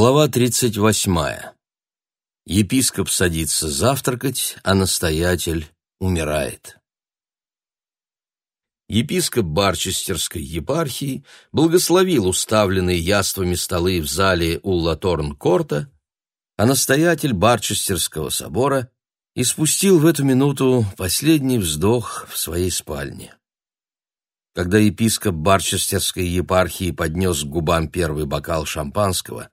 Глава 38. Епископ садится завтракать, а настоятель умирает. Епископ Барчестерской епархии благословил уставленные яствами столы в зале у Латорн-Корта, а настоятель Барчестерского собора испустил в эту минуту последний вздох в своей спальне. Когда епископ Барчестерской епархии поднес к губам первый бокал шампанского,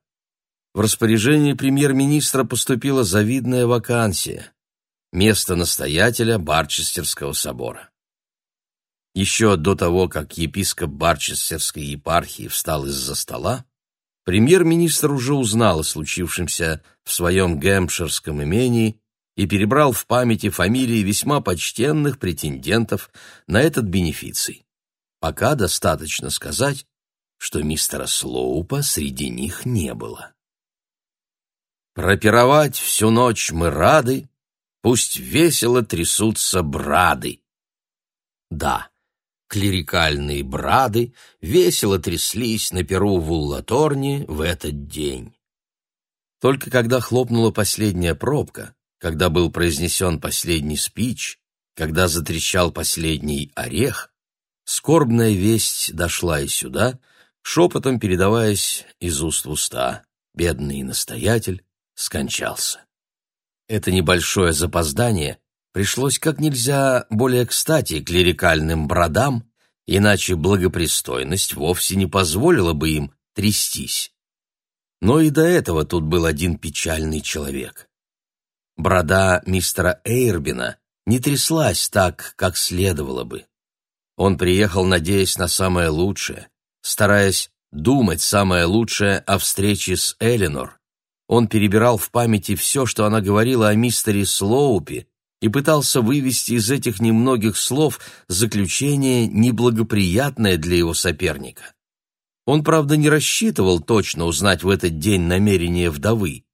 в распоряжении премьер-министра поступила завидная вакансия – место настоятеля Барчестерского собора. Еще до того, как епископ Барчестерской епархии встал из-за стола, премьер-министр уже узнал о случившемся в своем гэмпширском имении и перебрал в памяти фамилии весьма почтенных претендентов на этот бенефиций. Пока достаточно сказать, что мистера Слоупа среди них не было. Пропировать всю ночь мы рады, Пусть весело трясутся брады. Да, клерикальные брады весело тряслись на перу в Уллаторне в этот день. Только когда хлопнула последняя пробка, когда был произнесен последний спич, когда затрещал последний орех, скорбная весть дошла и сюда, шепотом передаваясь из уст в уста. Бедный настоятель скончался. Это небольшое запоздание пришлось как нельзя более кстати клерикальным бродам, иначе благопристойность вовсе не позволила бы им трястись. Но и до этого тут был один печальный человек. Брода мистера Эйрбина не тряслась так, как следовало бы. Он приехал, надеясь на самое лучшее, стараясь думать самое лучшее о встрече с Эленор, он перебирал в памяти все, что она говорила о мистере Слоупе, и пытался вывести из этих немногих слов заключение, неблагоприятное для его соперника. Он, правда, не рассчитывал точно узнать в этот день намерения вдовы,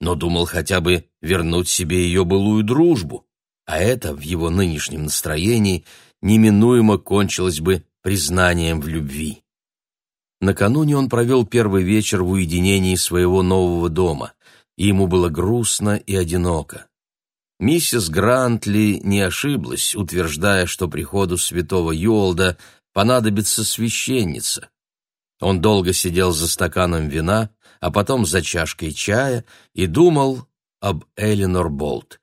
но думал хотя бы вернуть себе ее былую дружбу, а это в его нынешнем настроении неминуемо кончилось бы признанием в любви. Накануне он провел первый вечер в уединении своего нового дома, и ему было грустно и одиноко. Миссис Грантли не ошиблась, утверждая, что приходу святого Юолда понадобится священница. Он долго сидел за стаканом вина, а потом за чашкой чая и думал об Эленор Болт.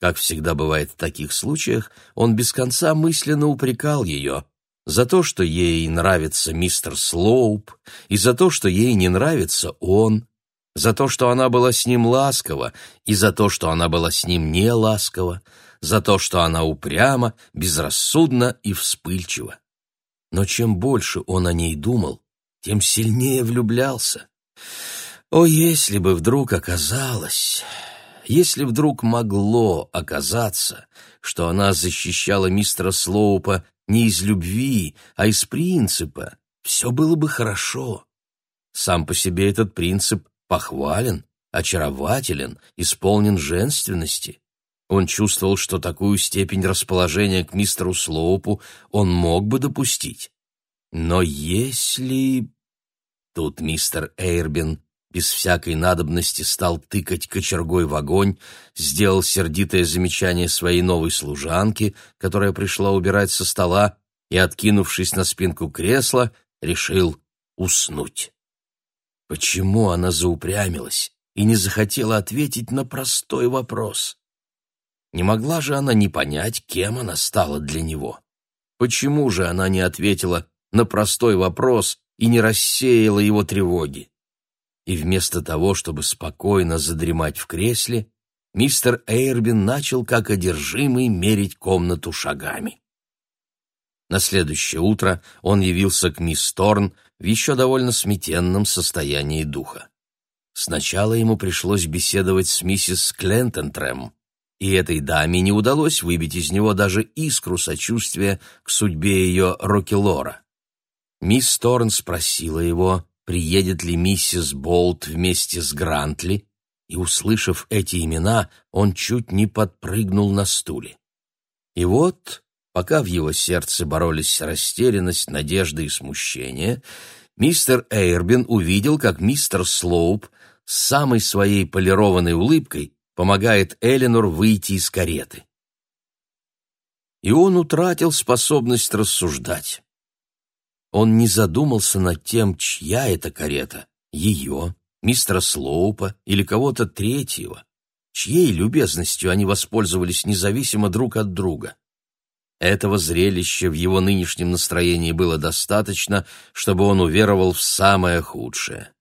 Как всегда бывает в таких случаях, он без конца мысленно упрекал ее, за то, что ей нравится мистер Слоуп, и за то, что ей не нравится он, за то, что она была с ним ласкова, и за то, что она была с ним не ласкова, за то, что она упряма, безрассудна и вспыльчива. Но чем больше он о ней думал, тем сильнее влюблялся. О, если бы вдруг оказалось, если вдруг могло оказаться, что она защищала мистера Слоупа не из любви, а из принципа, все было бы хорошо. Сам по себе этот принцип похвален, очарователен, исполнен женственности. Он чувствовал, что такую степень расположения к мистеру Слоупу он мог бы допустить. Но если... Тут мистер Эйрбин без всякой надобности стал тыкать кочергой в огонь, сделал сердитое замечание своей новой служанке, которая пришла убирать со стола, и, откинувшись на спинку кресла, решил уснуть. Почему она заупрямилась и не захотела ответить на простой вопрос? Не могла же она не понять, кем она стала для него? Почему же она не ответила на простой вопрос и не рассеяла его тревоги? И вместо того, чтобы спокойно задремать в кресле, мистер Эйрбин начал как одержимый мерить комнату шагами. На следующее утро он явился к мисс Торн в еще довольно сметенном состоянии духа. Сначала ему пришлось беседовать с миссис Клентентрем, и этой даме не удалось выбить из него даже искру сочувствия к судьбе ее Рокелора. Мисс Торн спросила его, приедет ли миссис Болт вместе с Грантли, и, услышав эти имена, он чуть не подпрыгнул на стуле. И вот, пока в его сердце боролись растерянность, надежда и смущение, мистер Эйрбин увидел, как мистер Слоуп с самой своей полированной улыбкой помогает Эленор выйти из кареты. И он утратил способность рассуждать. Он не задумался над тем, чья это карета, ее, мистера Слоупа или кого-то третьего, чьей любезностью они воспользовались независимо друг от друга. Этого зрелища в его нынешнем настроении было достаточно, чтобы он уверовал в самое худшее.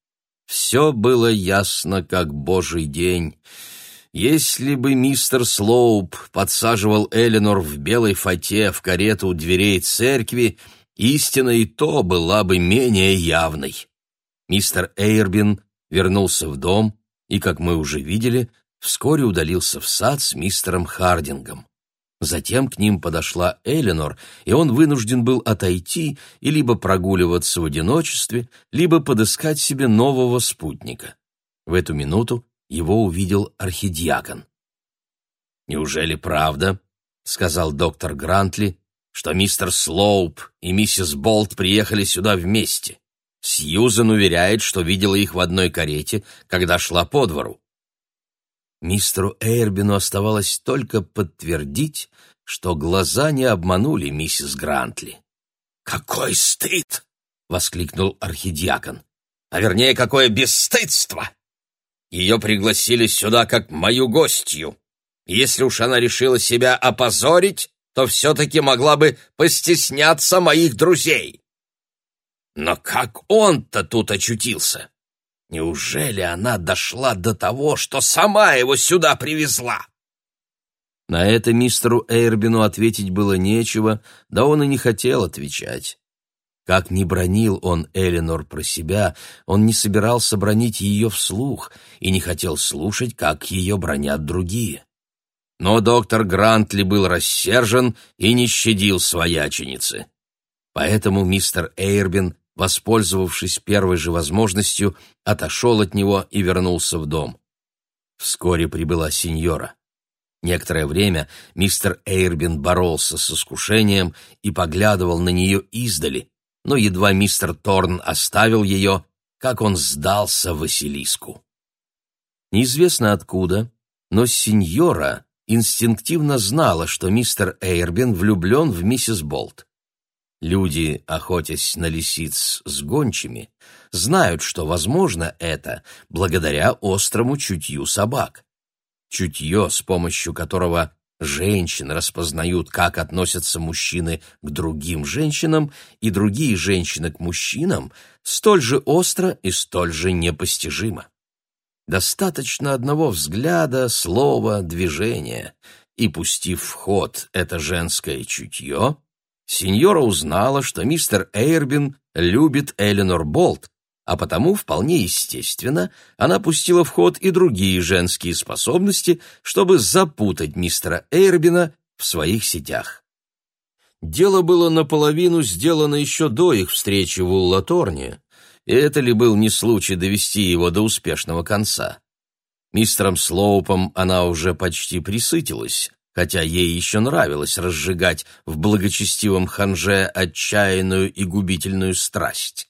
Все было ясно, как божий день. Если бы мистер Слоуп подсаживал Эленор в белой фате в карету у дверей церкви, истина и то была бы менее явной. Мистер Эйрбин вернулся в дом и, как мы уже видели, вскоре удалился в сад с мистером Хардингом. Затем к ним подошла Эленор, и он вынужден был отойти и либо прогуливаться в одиночестве, либо подыскать себе нового спутника. В эту минуту его увидел архидиакон. «Неужели правда?» — сказал доктор Грантли, что мистер Слоуп и миссис Болт приехали сюда вместе. Сьюзен уверяет, что видела их в одной карете, когда шла по двору. Мистеру Эйрбину оставалось только подтвердить, что глаза не обманули миссис Грантли. «Какой стыд!» — воскликнул архидиакон. «А вернее, какое бесстыдство! Ее пригласили сюда как мою гостью. Если уж она решила себя опозорить, то все-таки могла бы постесняться моих друзей. Но как он-то тут очутился? Неужели она дошла до того, что сама его сюда привезла? На это мистеру Эйрбину ответить было нечего, да он и не хотел отвечать. Как ни бронил он Эленор про себя, он не собирался бронить ее вслух и не хотел слушать, как ее бронят другие. Но доктор Грантли был рассержен и не щадил свояченицы. Поэтому мистер Эйрбин воспользовавшись первой же возможностью, отошел от него и вернулся в дом. Вскоре прибыла сеньора. Некоторое время мистер Эйрбин боролся с искушением и поглядывал на нее издали, но едва мистер Торн оставил ее, как он сдался Василиску. Неизвестно откуда, но сеньора инстинктивно знала, что мистер Эйрбин влюблен в миссис Болт. Люди, охотясь на лисиц с гончими, знают, что возможно это благодаря острому чутью собак. Чутье, с помощью которого женщины распознают, как относятся мужчины к другим женщинам и другие женщины к мужчинам, столь же остро и столь же непостижимо. Достаточно одного взгляда, слова, движения, и, пустив в ход это женское чутье, сеньора узнала, что мистер Эйрбин любит Эленор Болт, а потому, вполне естественно, она пустила в ход и другие женские способности, чтобы запутать мистера Эйрбина в своих сетях. Дело было наполовину сделано еще до их встречи в Уллаторне, это ли был не случай довести его до успешного конца? Мистером Слоупом она уже почти присытилась, хотя ей еще нравилось разжигать в благочестивом ханже отчаянную и губительную страсть.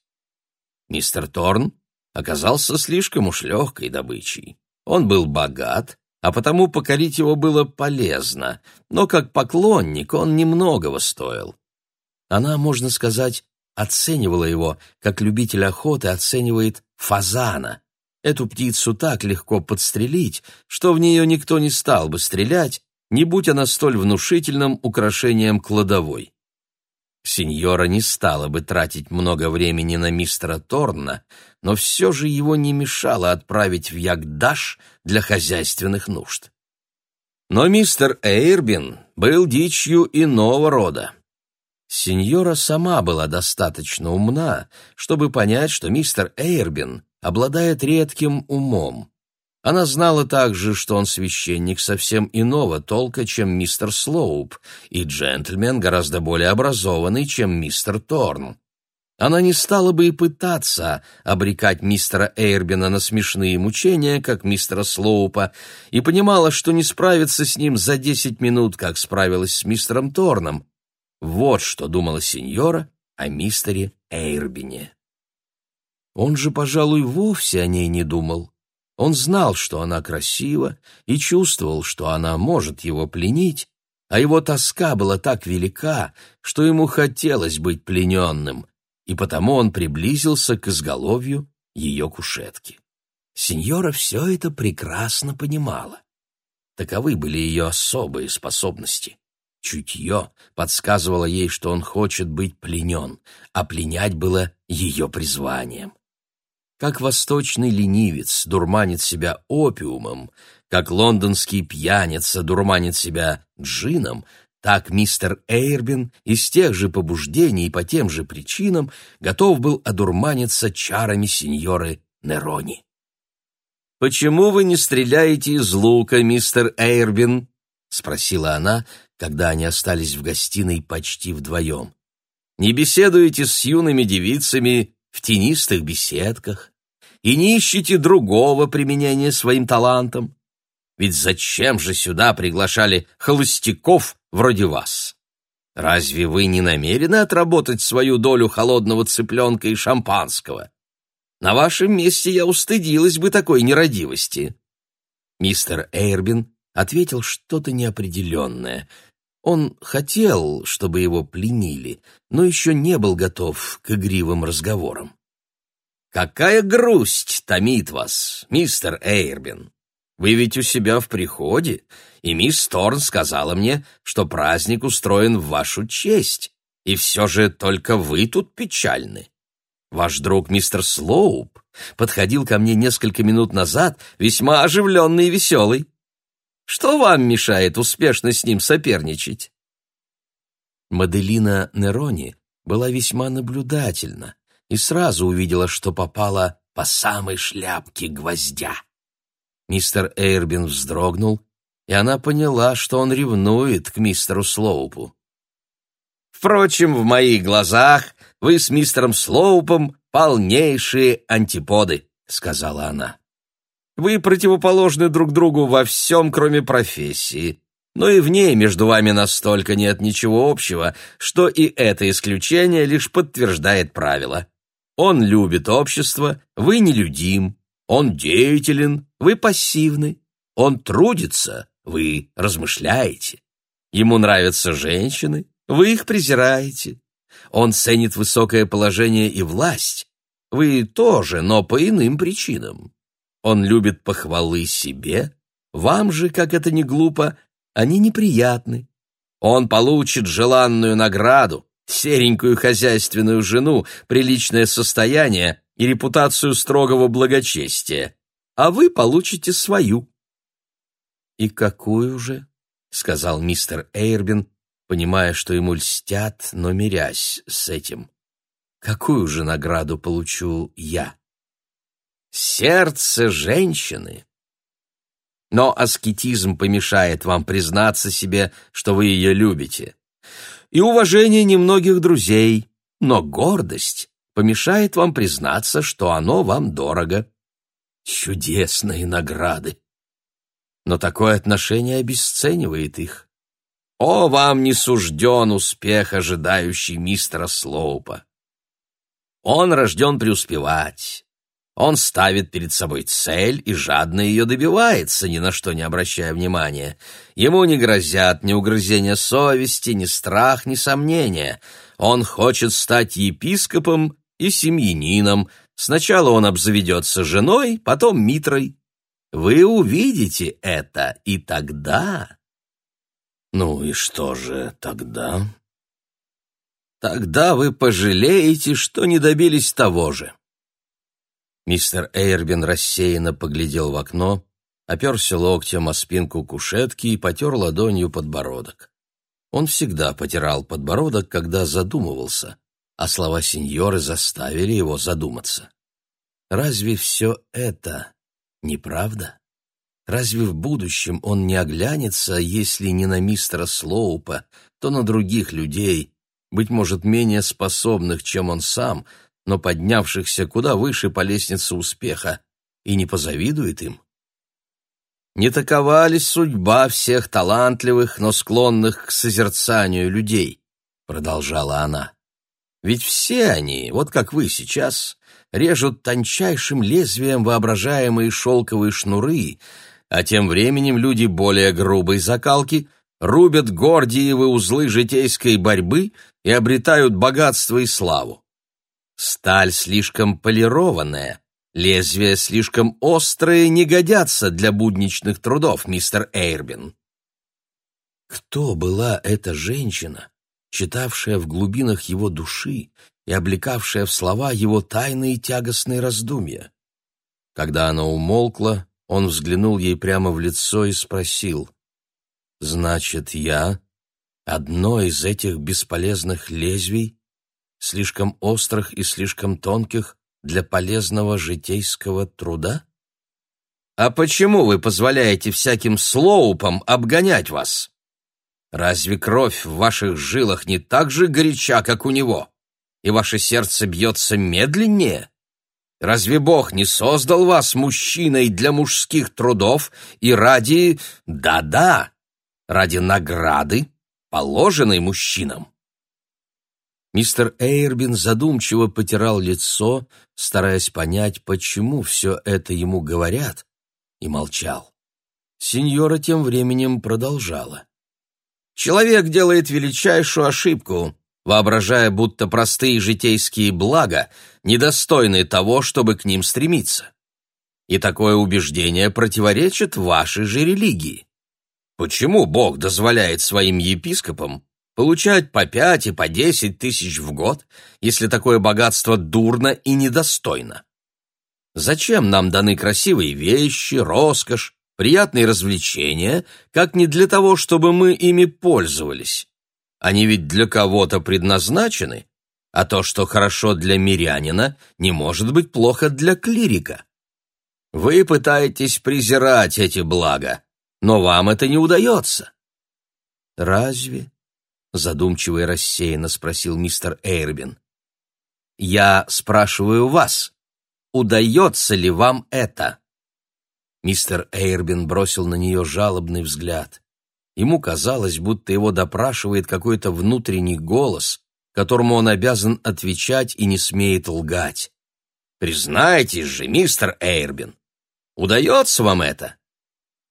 Мистер Торн оказался слишком уж легкой добычей. Он был богат, а потому покорить его было полезно, но как поклонник он немногого стоил. Она, можно сказать, оценивала его, как любитель охоты оценивает фазана. Эту птицу так легко подстрелить, что в нее никто не стал бы стрелять, не будь она столь внушительным украшением кладовой. Сеньора не стала бы тратить много времени на мистера Торна, но все же его не мешало отправить в Ягдаш для хозяйственных нужд. Но мистер Эйрбин был дичью иного рода. Сеньора сама была достаточно умна, чтобы понять, что мистер Эйрбин обладает редким умом. Она знала также, что он священник совсем иного толка, чем мистер Слоуп, и джентльмен гораздо более образованный, чем мистер Торн. Она не стала бы и пытаться обрекать мистера Эйрбина на смешные мучения, как мистера Слоупа, и понимала, что не справится с ним за десять минут, как справилась с мистером Торном. Вот что думала сеньора о мистере Эйрбине. Он же, пожалуй, вовсе о ней не думал. Он знал, что она красива, и чувствовал, что она может его пленить, а его тоска была так велика, что ему хотелось быть плененным, и потому он приблизился к изголовью ее кушетки. Сеньора все это прекрасно понимала. Таковы были ее особые способности. Чутье подсказывало ей, что он хочет быть пленен, а пленять было ее призванием. Как восточный ленивец дурманит себя опиумом, как лондонский пьяница дурманит себя джином, так мистер Эйрбин из тех же побуждений и по тем же причинам готов был одурманиться чарами сеньоры Нерони. «Почему вы не стреляете из лука, мистер Эйрбин?» — спросила она, когда они остались в гостиной почти вдвоем. «Не беседуете с юными девицами в тенистых беседках и не ищете другого применения своим талантам? Ведь зачем же сюда приглашали холостяков вроде вас? Разве вы не намерены отработать свою долю холодного цыпленка и шампанского?» На вашем месте я устыдилась бы такой нерадивости». Мистер Эйрбин ответил что-то неопределенное. Он хотел, чтобы его пленили, но еще не был готов к игривым разговорам. «Какая грусть томит вас, мистер Эйрбин! Вы ведь у себя в приходе, и мисс Торн сказала мне, что праздник устроен в вашу честь, и все же только вы тут печальны. Ваш друг мистер Слоуп подходил ко мне несколько минут назад, весьма оживленный и веселый. Что вам мешает успешно с ним соперничать?» Маделина Нерони была весьма наблюдательна и сразу увидела, что попала по самой шляпке гвоздя. Мистер Эйрбин вздрогнул, и она поняла, что он ревнует к мистеру Слоупу. Впрочем, в моих глазах вы с мистером Слоупом полнейшие антиподы», — сказала она. «Вы противоположны друг другу во всем, кроме профессии, но и в ней между вами настолько нет ничего общего, что и это исключение лишь подтверждает правило. Он любит общество, вы нелюдим, он деятелен, вы пассивны, он трудится, вы размышляете. Ему нравятся женщины, вы их презираете. Он ценит высокое положение и власть. Вы тоже, но по иным причинам. Он любит похвалы себе. Вам же, как это ни глупо, они неприятны. Он получит желанную награду, серенькую хозяйственную жену, приличное состояние и репутацию строгого благочестия, а вы получите свою. «И какую же?» — сказал мистер Эйрбин, понимая, что ему льстят, но мирясь с этим. Какую же награду получу я? Сердце женщины. Но аскетизм помешает вам признаться себе, что вы ее любите. И уважение немногих друзей, но гордость помешает вам признаться, что оно вам дорого. Чудесные награды! Но такое отношение обесценивает их. О, вам не сужден успех, ожидающий мистера Слоупа. Он рожден преуспевать. Он ставит перед собой цель и жадно ее добивается, ни на что не обращая внимания. Ему не грозят ни угрызения совести, ни страх, ни сомнения. Он хочет стать епископом и семьянином. Сначала он обзаведется женой, потом митрой. Вы увидите это, и тогда ну и что же тогда? Тогда вы пожалеете, что не добились того же. Мистер Эйрбин рассеянно поглядел в окно, оперся локтем о спинку кушетки и потер ладонью подбородок. Он всегда потирал подбородок, когда задумывался, а слова сеньоры заставили его задуматься. Разве все это неправда? Разве в будущем он не оглянется, если не на мистера Слоупа, то на других людей, быть может, менее способных, чем он сам, но поднявшихся куда выше по лестнице успеха, и не позавидует им? Не такова судьба всех талантливых, но склонных к созерцанию людей? продолжала она. Ведь все они, вот как вы сейчас, режут тончайшим лезвием воображаемые шелковые шнуры, а тем временем люди более грубой закалки рубят гордиевы узлы житейской борьбы и обретают богатство и славу. Сталь слишком полированная, лезвия слишком острые не годятся для будничных трудов, мистер Эйрбин. Кто была эта женщина, читавшая в глубинах его души и облекавшая в слова его тайные тягостные раздумья? Когда она умолкла, он взглянул ей прямо в лицо и спросил, «Значит, я одно из этих бесполезных лезвий, слишком острых и слишком тонких для полезного житейского труда?» «А почему вы позволяете всяким слоупам обгонять вас?» Разве кровь в ваших жилах не так же горяча, как у него? И ваше сердце бьется медленнее? Разве Бог не создал вас мужчиной для мужских трудов и ради... Да-да, ради награды, положенной мужчинам? Мистер Эйрбин задумчиво потирал лицо, стараясь понять, почему все это ему говорят, и молчал. Сеньора тем временем продолжала. Человек делает величайшую ошибку, воображая, будто простые житейские блага недостойны того, чтобы к ним стремиться. И такое убеждение противоречит вашей же религии. Почему Бог дозволяет своим епископам получать по пять и по десять тысяч в год, если такое богатство дурно и недостойно? Зачем нам даны красивые вещи, роскошь, приятные развлечения, как не для того, чтобы мы ими пользовались. Они ведь для кого-то предназначены, а то, что хорошо для мирянина, не может быть плохо для клирика. Вы пытаетесь презирать эти блага, но вам это не удается. Разве? Задумчиво и рассеянно спросил мистер Эйрбин. Я спрашиваю вас, удается ли вам это? Мистер Эйрбин бросил на нее жалобный взгляд. Ему казалось, будто его допрашивает какой-то внутренний голос, которому он обязан отвечать и не смеет лгать. «Признайтесь же, мистер Эйрбин, удается вам это?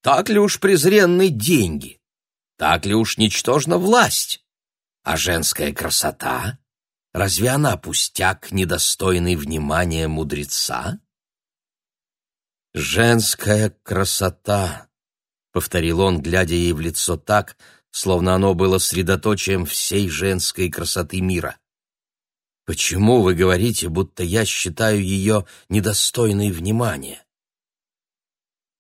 Так ли уж презренны деньги? Так ли уж ничтожна власть? А женская красота? Разве она пустяк, недостойный внимания мудреца?» «Женская красота», — повторил он, глядя ей в лицо так, словно оно было средоточием всей женской красоты мира. «Почему вы говорите, будто я считаю ее недостойной внимания?»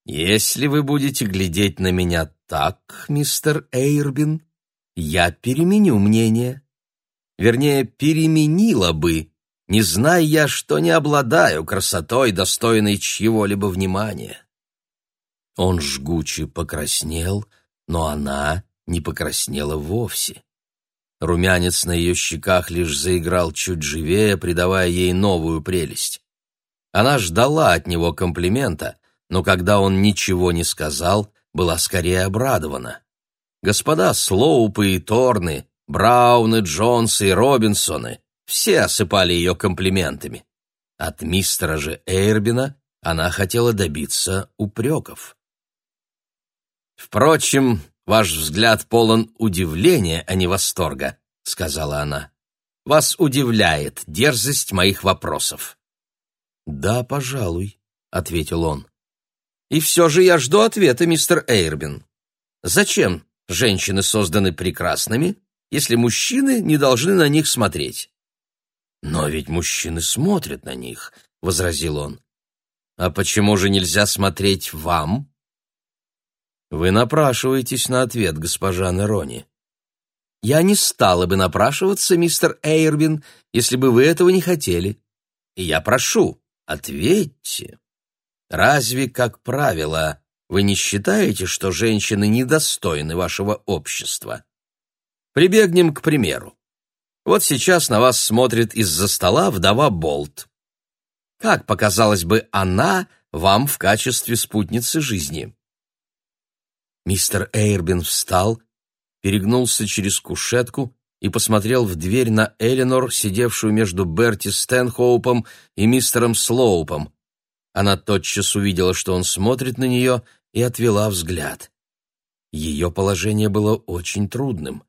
«Если вы будете глядеть на меня так, мистер Эйрбин, я переменю мнение. Вернее, переменила бы, не зная я, что не обладаю красотой, достойной чьего-либо внимания. Он жгуче покраснел, но она не покраснела вовсе. Румянец на ее щеках лишь заиграл чуть живее, придавая ей новую прелесть. Она ждала от него комплимента, но когда он ничего не сказал, была скорее обрадована. Господа Слоупы и Торны, Брауны, Джонсы и Робинсоны все осыпали ее комплиментами. От мистера же Эйрбина она хотела добиться упреков. «Впрочем, ваш взгляд полон удивления, а не восторга», — сказала она. «Вас удивляет дерзость моих вопросов». «Да, пожалуй», — ответил он. «И все же я жду ответа, мистер Эйрбин. Зачем женщины созданы прекрасными, если мужчины не должны на них смотреть?» «Но ведь мужчины смотрят на них», — возразил он. «А почему же нельзя смотреть вам?» «Вы напрашиваетесь на ответ, госпожа Нерони». «Я не стала бы напрашиваться, мистер Эйрбин, если бы вы этого не хотели. И я прошу, ответьте. Разве, как правило, вы не считаете, что женщины недостойны вашего общества? Прибегнем к примеру. Вот сейчас на вас смотрит из-за стола вдова Болт. Как показалось бы она вам в качестве спутницы жизни? Мистер Эйрбин встал, перегнулся через кушетку и посмотрел в дверь на Эленор, сидевшую между Берти Стэнхоупом и мистером Слоупом. Она тотчас увидела, что он смотрит на нее, и отвела взгляд. Ее положение было очень трудным.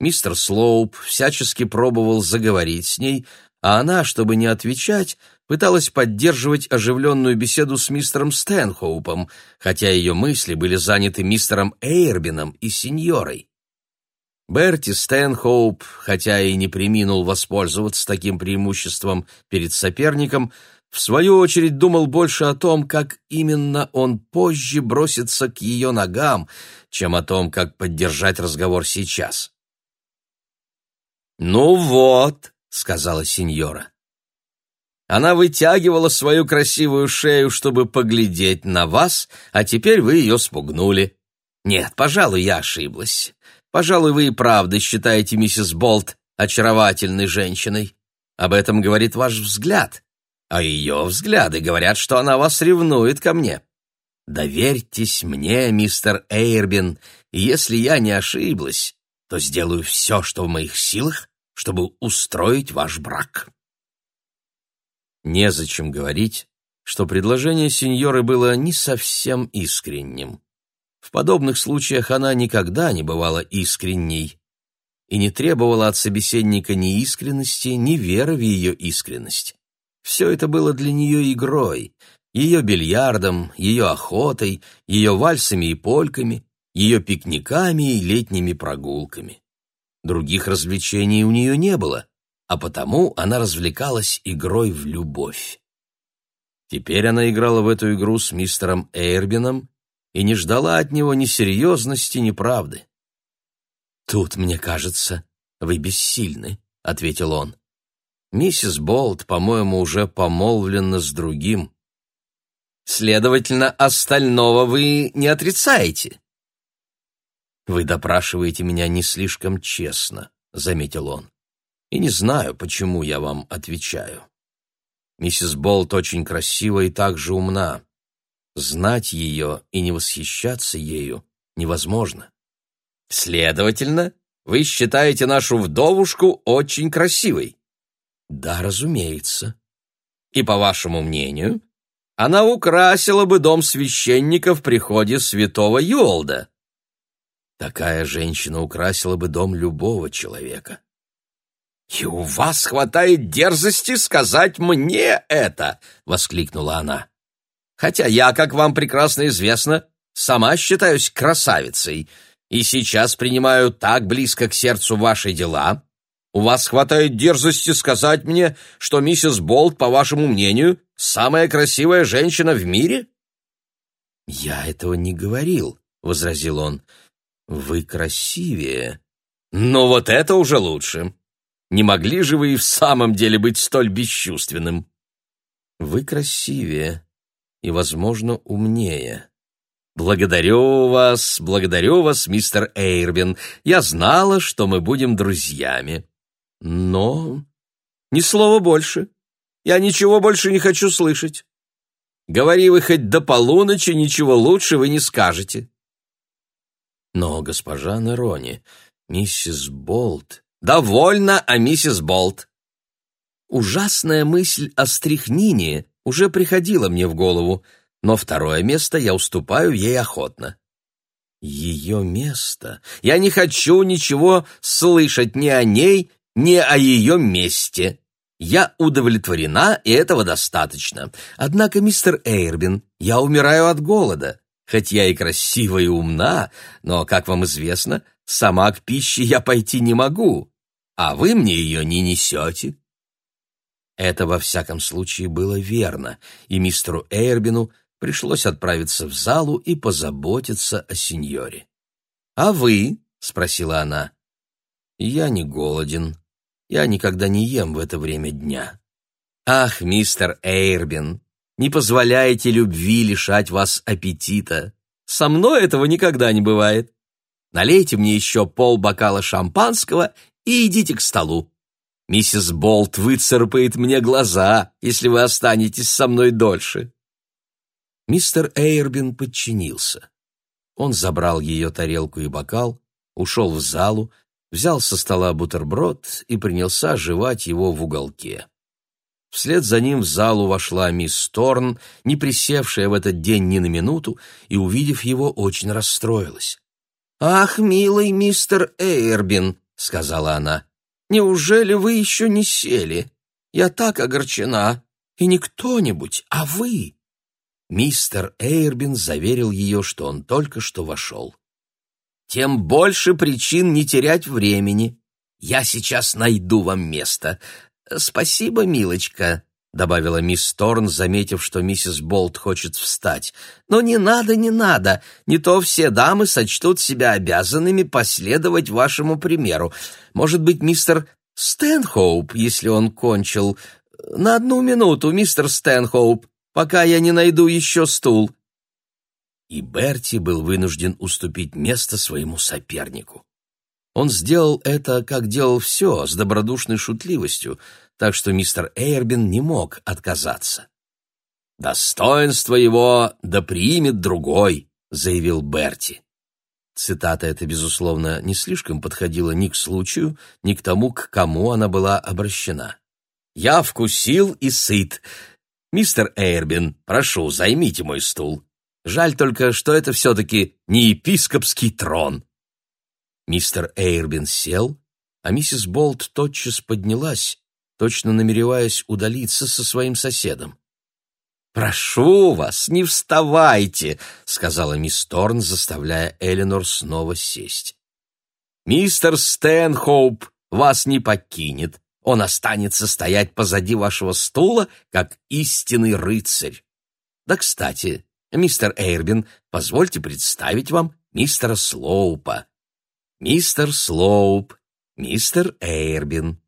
Мистер Слоуп всячески пробовал заговорить с ней, а она, чтобы не отвечать, пыталась поддерживать оживленную беседу с мистером Стэнхоупом, хотя ее мысли были заняты мистером Эйрбином и сеньорой. Берти Стэнхоуп, хотя и не приминул воспользоваться таким преимуществом перед соперником, в свою очередь думал больше о том, как именно он позже бросится к ее ногам, чем о том, как поддержать разговор сейчас. «Ну вот», — сказала сеньора. Она вытягивала свою красивую шею, чтобы поглядеть на вас, а теперь вы ее спугнули. Нет, пожалуй, я ошиблась. Пожалуй, вы и правда считаете миссис Болт очаровательной женщиной. Об этом говорит ваш взгляд. А ее взгляды говорят, что она вас ревнует ко мне. Доверьтесь мне, мистер Эйрбин, и если я не ошиблась, то сделаю все, что в моих силах, чтобы устроить ваш брак. Незачем говорить, что предложение сеньоры было не совсем искренним. В подобных случаях она никогда не бывала искренней и не требовала от собеседника ни искренности, ни веры в ее искренность. Все это было для нее игрой, ее бильярдом, ее охотой, ее вальсами и польками, ее пикниками и летними прогулками. Других развлечений у нее не было, а потому она развлекалась игрой в любовь. Теперь она играла в эту игру с мистером Эйрбином и не ждала от него ни серьезности, ни правды. «Тут, мне кажется, вы бессильны», — ответил он. «Миссис Болт, по-моему, уже помолвлена с другим». «Следовательно, остального вы не отрицаете?» «Вы допрашиваете меня не слишком честно», — заметил он. «И не знаю, почему я вам отвечаю. Миссис Болт очень красива и также умна. Знать ее и не восхищаться ею невозможно. Следовательно, вы считаете нашу вдовушку очень красивой? Да, разумеется. И по вашему мнению, она украсила бы дом священника в приходе святого Юолда. Такая женщина украсила бы дом любого человека. «И у вас хватает дерзости сказать мне это!» — воскликнула она хотя я, как вам прекрасно известно, сама считаюсь красавицей и сейчас принимаю так близко к сердцу ваши дела. У вас хватает дерзости сказать мне, что миссис Болт, по вашему мнению, самая красивая женщина в мире?» «Я этого не говорил», — возразил он. «Вы красивее». «Но вот это уже лучше. Не могли же вы и в самом деле быть столь бесчувственным?» «Вы красивее», и, возможно, умнее. «Благодарю вас, благодарю вас, мистер Эйрбин. Я знала, что мы будем друзьями. Но... Ни слова больше. Я ничего больше не хочу слышать. Говори вы хоть до полуночи, ничего лучше вы не скажете». Но госпожа Нерони, миссис Болт... «Довольно о миссис Болт!» Ужасная мысль о стряхнине уже приходило мне в голову, но второе место я уступаю ей охотно. Ее место? Я не хочу ничего слышать ни о ней, ни о ее месте. Я удовлетворена, и этого достаточно. Однако, мистер Эйрбин, я умираю от голода. Хоть я и красива и умна, но, как вам известно, сама к пище я пойти не могу, а вы мне ее не несете. Это во всяком случае было верно, и мистеру Эйрбину пришлось отправиться в залу и позаботиться о сеньоре. «А вы?» — спросила она. «Я не голоден. Я никогда не ем в это время дня». «Ах, мистер Эйрбин, не позволяйте любви лишать вас аппетита. Со мной этого никогда не бывает. Налейте мне еще полбокала шампанского и идите к столу. Миссис Болт выцарапает мне глаза, если вы останетесь со мной дольше». Мистер Эйрбин подчинился. Он забрал ее тарелку и бокал, ушел в залу, взял со стола бутерброд и принялся жевать его в уголке. Вслед за ним в залу вошла мисс Торн, не присевшая в этот день ни на минуту, и, увидев его, очень расстроилась. «Ах, милый мистер Эйрбин», — сказала она, — «неужели вы еще не сели? Я так огорчена. И не кто-нибудь, а вы». Мистер Эйрбин заверил ее, что он только что вошел. «Тем больше причин не терять времени. Я сейчас найду вам место. «Спасибо, милочка», — добавила мисс Торн, заметив, что миссис Болт хочет встать. «Но не надо, не надо. Не то все дамы сочтут себя обязанными последовать вашему примеру. Может быть, мистер Стэнхоуп, если он кончил. На одну минуту, мистер Стэнхоуп, пока я не найду еще стул». И Берти был вынужден уступить место своему сопернику. Он сделал это, как делал все, с добродушной шутливостью, так что мистер Эйрбин не мог отказаться. «Достоинство его да примет другой», — заявил Берти. Цитата эта, безусловно, не слишком подходила ни к случаю, ни к тому, к кому она была обращена. «Я вкусил и сыт. Мистер Эйрбин, прошу, займите мой стул. Жаль только, что это все-таки не епископский трон». Мистер Эйрбин сел, а миссис Болт тотчас поднялась, точно намереваясь удалиться со своим соседом. «Прошу вас, не вставайте», — сказала мисс Торн, заставляя Эленор снова сесть. «Мистер Стэнхоуп вас не покинет. Он останется стоять позади вашего стула, как истинный рыцарь. Да, кстати, мистер Эйрбин, позвольте представить вам мистера Слоупа мистер Слоуп, мистер Эйрбин.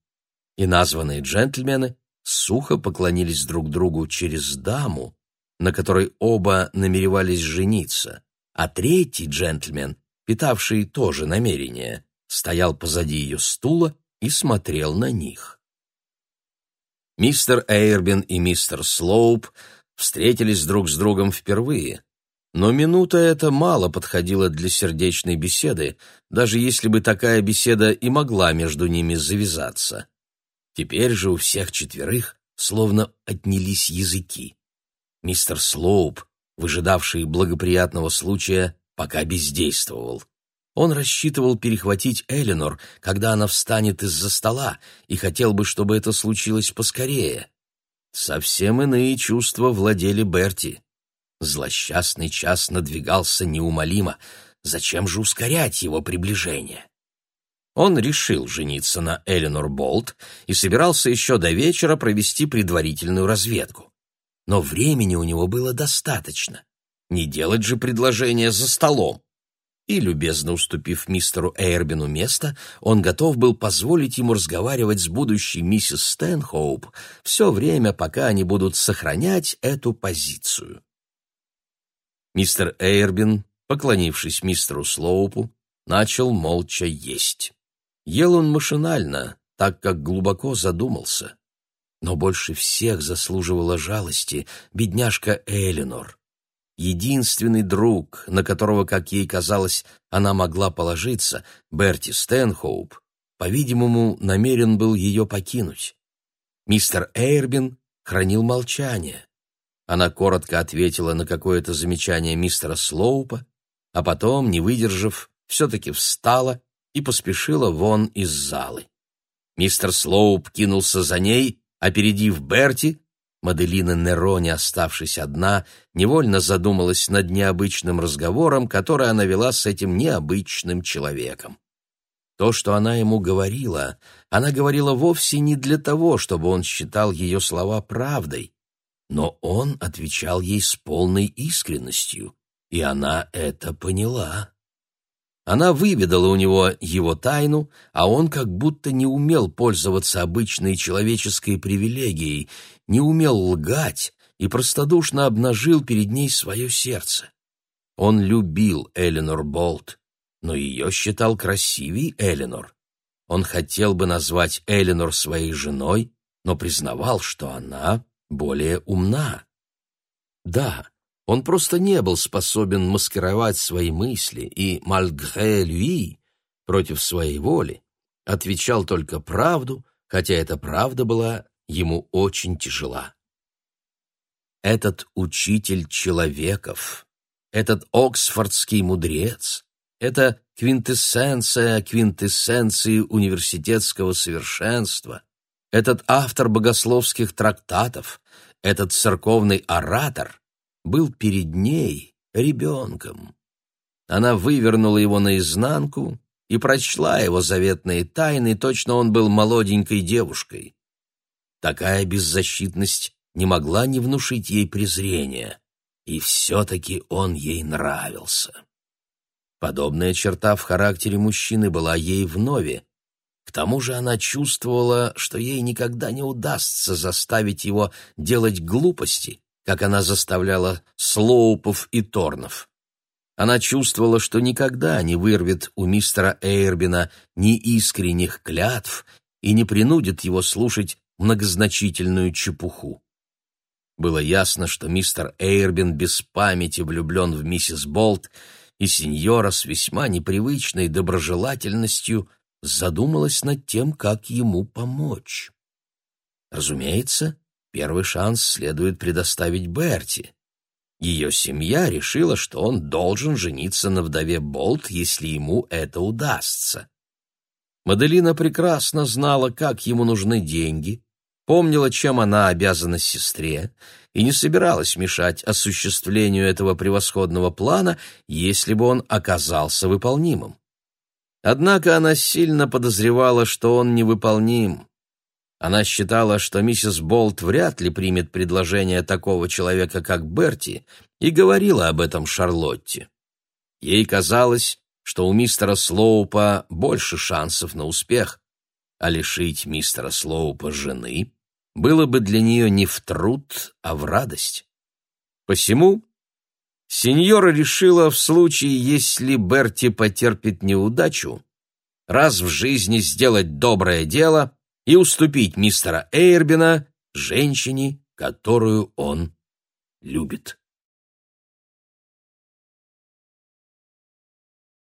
И названные джентльмены сухо поклонились друг другу через даму, на которой оба намеревались жениться, а третий джентльмен, питавший тоже намерение, стоял позади ее стула и смотрел на них. Мистер Эйрбин и мистер Слоуп встретились друг с другом впервые, но минута эта мало подходила для сердечной беседы, даже если бы такая беседа и могла между ними завязаться. Теперь же у всех четверых словно отнялись языки. Мистер Слоуп, выжидавший благоприятного случая, пока бездействовал. Он рассчитывал перехватить Эленор, когда она встанет из-за стола, и хотел бы, чтобы это случилось поскорее. Совсем иные чувства владели Берти. Злосчастный час надвигался неумолимо. Зачем же ускорять его приближение? Он решил жениться на Эленор Болт и собирался еще до вечера провести предварительную разведку. Но времени у него было достаточно. Не делать же предложение за столом. И, любезно уступив мистеру Эйрбину место, он готов был позволить ему разговаривать с будущей миссис Стэнхоуп все время, пока они будут сохранять эту позицию. Мистер Эйрбин, поклонившись мистеру Слоупу, начал молча есть. Ел он машинально, так как глубоко задумался. Но больше всех заслуживала жалости бедняжка Эленор. Единственный друг, на которого, как ей казалось, она могла положиться, Берти Стэнхоуп, по-видимому, намерен был ее покинуть. Мистер Эйрбин хранил молчание. Она коротко ответила на какое-то замечание мистера Слоупа, а потом, не выдержав, все-таки встала и поспешила вон из залы. Мистер Слоуп кинулся за ней, опередив Берти. Маделина Неро, не оставшись одна, невольно задумалась над необычным разговором, который она вела с этим необычным человеком. То, что она ему говорила, она говорила вовсе не для того, чтобы он считал ее слова правдой, но он отвечал ей с полной искренностью, и она это поняла. Она выведала у него его тайну, а он как будто не умел пользоваться обычной человеческой привилегией, не умел лгать и простодушно обнажил перед ней свое сердце. Он любил Эленор Болт, но ее считал красивей Эленор. Он хотел бы назвать Эленор своей женой, но признавал, что она более умна. Да, он просто не был способен маскировать свои мысли и, мальгре lui, против своей воли, отвечал только правду, хотя эта правда была ему очень тяжела. Этот учитель человеков, этот оксфордский мудрец, это квинтэссенция квинтэссенции университетского совершенства, этот автор богословских трактатов, этот церковный оратор был перед ней ребенком. Она вывернула его наизнанку и прочла его заветные тайны, точно он был молоденькой девушкой. Такая беззащитность не могла не внушить ей презрения, и все-таки он ей нравился. Подобная черта в характере мужчины была ей вновь, к тому же она чувствовала, что ей никогда не удастся заставить его делать глупости, как она заставляла Слоупов и Торнов. Она чувствовала, что никогда не вырвет у мистера Эйрбина ни искренних клятв и не принудит его слушать многозначительную чепуху. Было ясно, что мистер Эйрбин без памяти влюблен в миссис Болт, и сеньора с весьма непривычной доброжелательностью задумалась над тем, как ему помочь. Разумеется, первый шанс следует предоставить Берти. Ее семья решила, что он должен жениться на вдове Болт, если ему это удастся. Маделина прекрасно знала, как ему нужны деньги, помнила, чем она обязана сестре, и не собиралась мешать осуществлению этого превосходного плана, если бы он оказался выполнимым. Однако она сильно подозревала, что он невыполним. Она считала, что миссис Болт вряд ли примет предложение такого человека, как Берти, и говорила об этом Шарлотте. Ей казалось, что у мистера Слоупа больше шансов на успех, а лишить мистера Слоупа жены было бы для нее не в труд, а в радость. Посему Сеньора решила в случае, если Берти потерпит неудачу, раз в жизни сделать доброе дело и уступить мистера Эйрбина женщине, которую он любит.